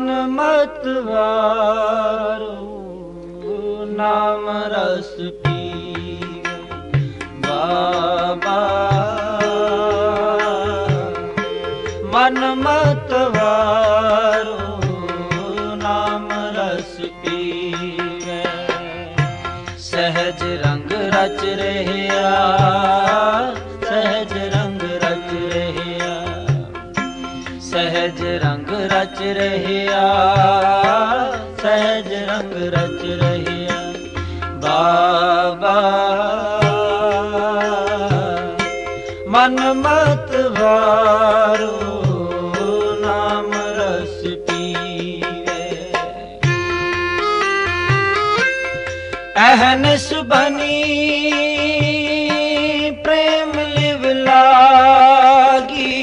ਮਨ ਮਤ ਵਾਰੋ, ਨਾਮ ਰਸ ਪੀਵੇ ਬਾਬਾ, ਮਨ ਮਤ ਵਾਰੋ, ਨਾਮ ਰਸ ਪੀਵੇ। ਸਹਿਜ ਰੰਗ ਰਚ ਰਹਿਆ ਰਚ ਰਹਿਆ, ਸਹਿਜ ਰੰਗ ਰਚ ਰਹਿਆ। ਬਾਬਾ, ਮਨ ਮਤ ਵਾਰੋ, ਨਾਮ ਰਸ ਪੀਵੇ। ਅਹਨਸ ਬਨੀ ਪ੍ਰੇਮ ਲਿਵ ਲਾਗੀ,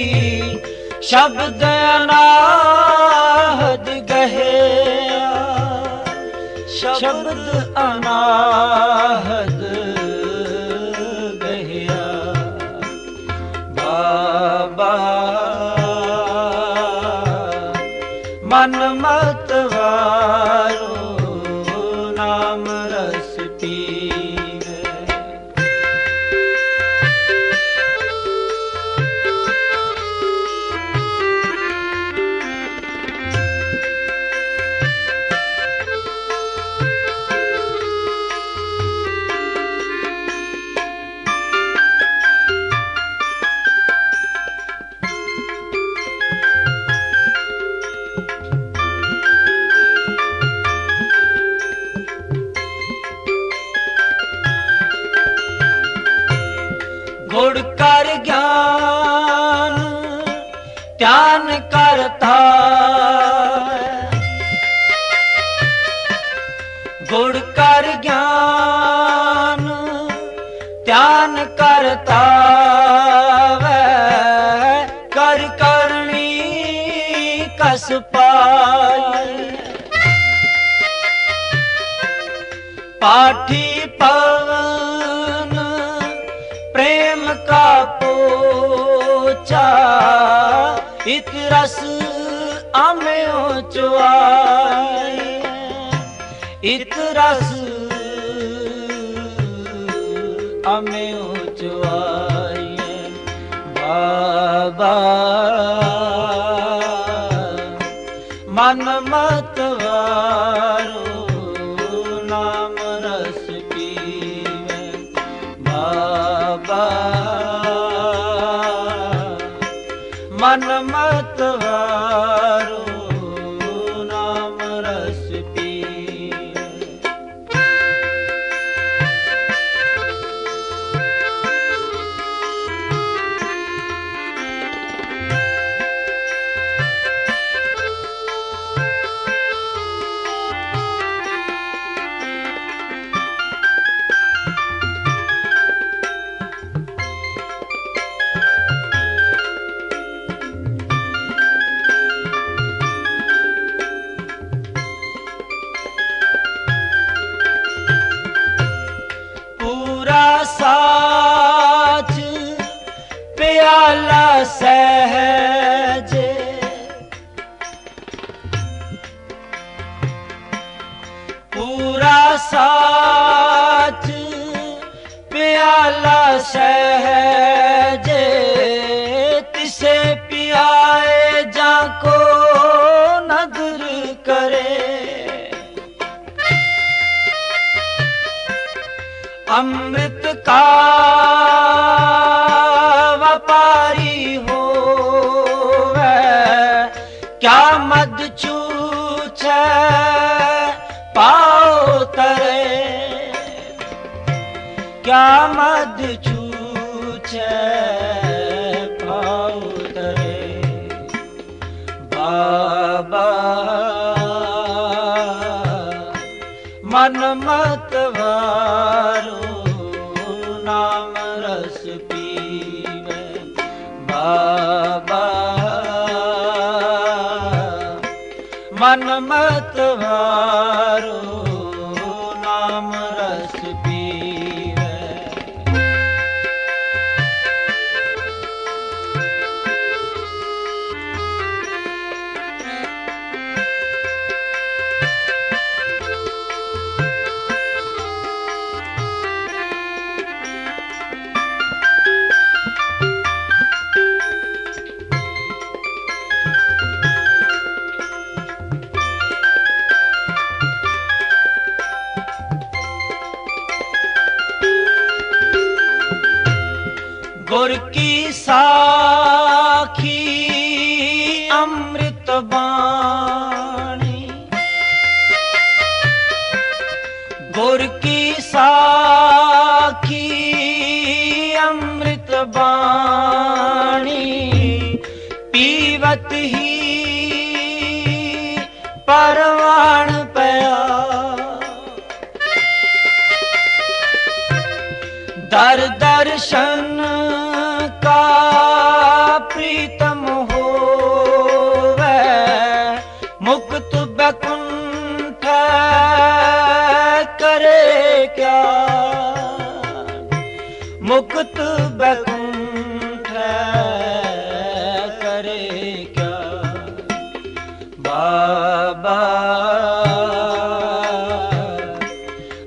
ਸ਼ਬਦ ਅਨਾਹਦ ਸ਼ਬਦ ਅਨਾਹਦ ਗਹਿਆ। ਬਾਬਾ ਮਨ ਮਤ ਕਰ ਗਿਆਨ, ਧਿਆਨ ਕਰਤਾ ਵੈ ਕਰ ਕਰਨੀ ਕਸ ਪਾਈ। ਪਾਠੀ ਪਵਨ, ਪ੍ਰੇਮ ਕਾ ਪੋਚਾ, ਇਕ ਰਸ ਆਮਿਓ ਚੁਆਈ। ਇਕ ਰਸ ਅਮੇ ਉਚਵਾਈਏ ਬਾਬਾ ਮਨ ਮਤਵਾਰੋ ਨਾਮ ਰਸ ਪੀਵੇ ਬਾਬਾ ਮਨ ਮਤਵਾਰੋ ਪਿਆਲਾ ਸਹਿਜ। ਪੂਰਾ ਸਾਚ ਪਿਆਲਾ ਸਹਿਜ। ਤਿਸੇ ਪਿਆਏ ਜਾਂ ਕੋ ਨਦਰ ਕਰੇ। ਅੰਮ੍ਰਿਤ ਕਾ ਵਪਾਰੀ ਹੋਵੇ। ਕਿਆ ਮਦ ਚੂਚੈ ਪਾਉ ਤਰੇ। ਕਿਆ ਮਦ ਚੂਚੈ ਪਾਉ ਤਰੇ। ਬਾਬਾ, ਮਨ ਮਤ ਵਾਰੋ। ਬਾਬਾ। ਮਨ ਮਤ ਵਾਰੋ। ਗੁਰ ਕੀ ਸਾਖੀ ਅੰਮ੍ਰਿਤ ਬਾਣੀ? ਗੁਰ ਕੀ ਸਾਖੀ ਅੰਮ੍ਰਿਤ ਬਾਣੀ? ਪੀਵਤ ਹੀ ਪਰਵਾਣ ਪਿਆ। ਦਰ ਦਰਸ਼ਨ ਮੁਕਤ ਬਕੁੰਠ ਕਰੇ ਕਿਆ ਬਾਬਾ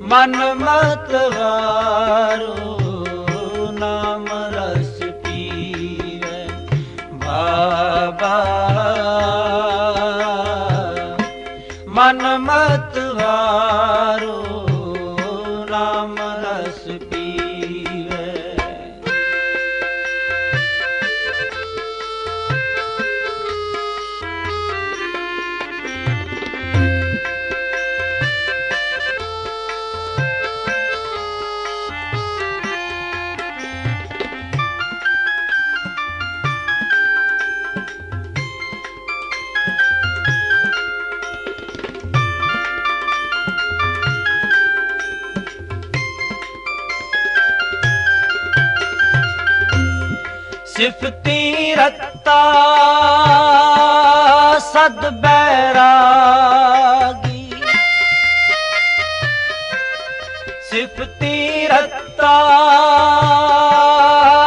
ਮਨ ਮਤ ਵਾਰੋ ਨਾਮ ਰਸ ਪੀਵੇ ਬਾਬਾ ਮਨ ਮਤ ਸਿਫਤੀ ਰਤਾ ਸਦ ਬੈਰਾਗੀ। ਸਿਫਤੀ ਰਤਾ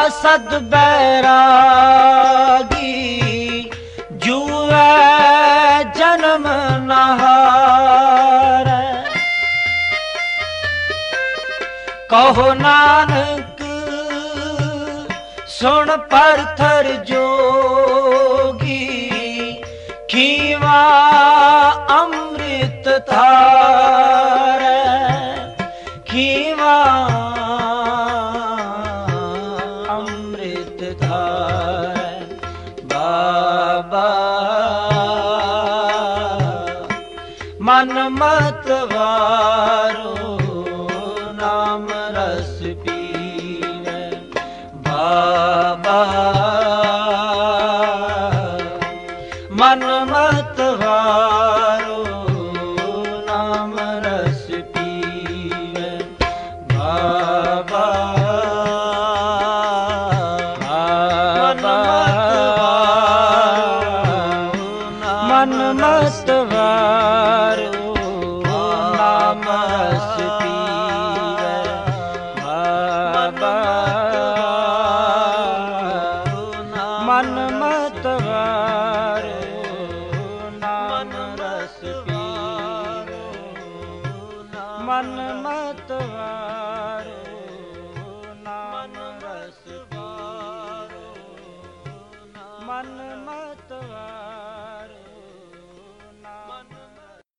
ਸਦ ਬੈਰਾਗੀ। ਜੂਐ ਜਨਮ ਨਹਾਰ। ਕਹੋ ਨਾਨਕ ਸੁਣ ਪਰਥਰ ਜੋਗੀ ਖੀਵਾ ਅੰਮ੍ਰਿਤ ਧਾਰੈ। ਖੀਵਾ ਅੰਮ੍ਰਿਤ ਧਾਰੈ। ਬਾਬਾ ਮਨ ਮਤ ਵਾਰੋ ਮਨ ਨਾਮ ਰਸ ਬਾਬਾ ਮਨ ਮਤ ਨਾਮ ਰਸ ਪੀਵੇ ਮਨ ਮਤ